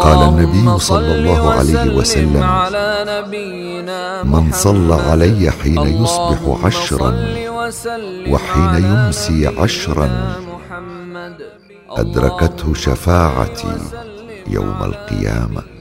قال النبي صلى الله عليه وسلم من صلى علي حين يصبح عشرا وحين يمسي عشرا أدركته شفاعتي يوم القيامة.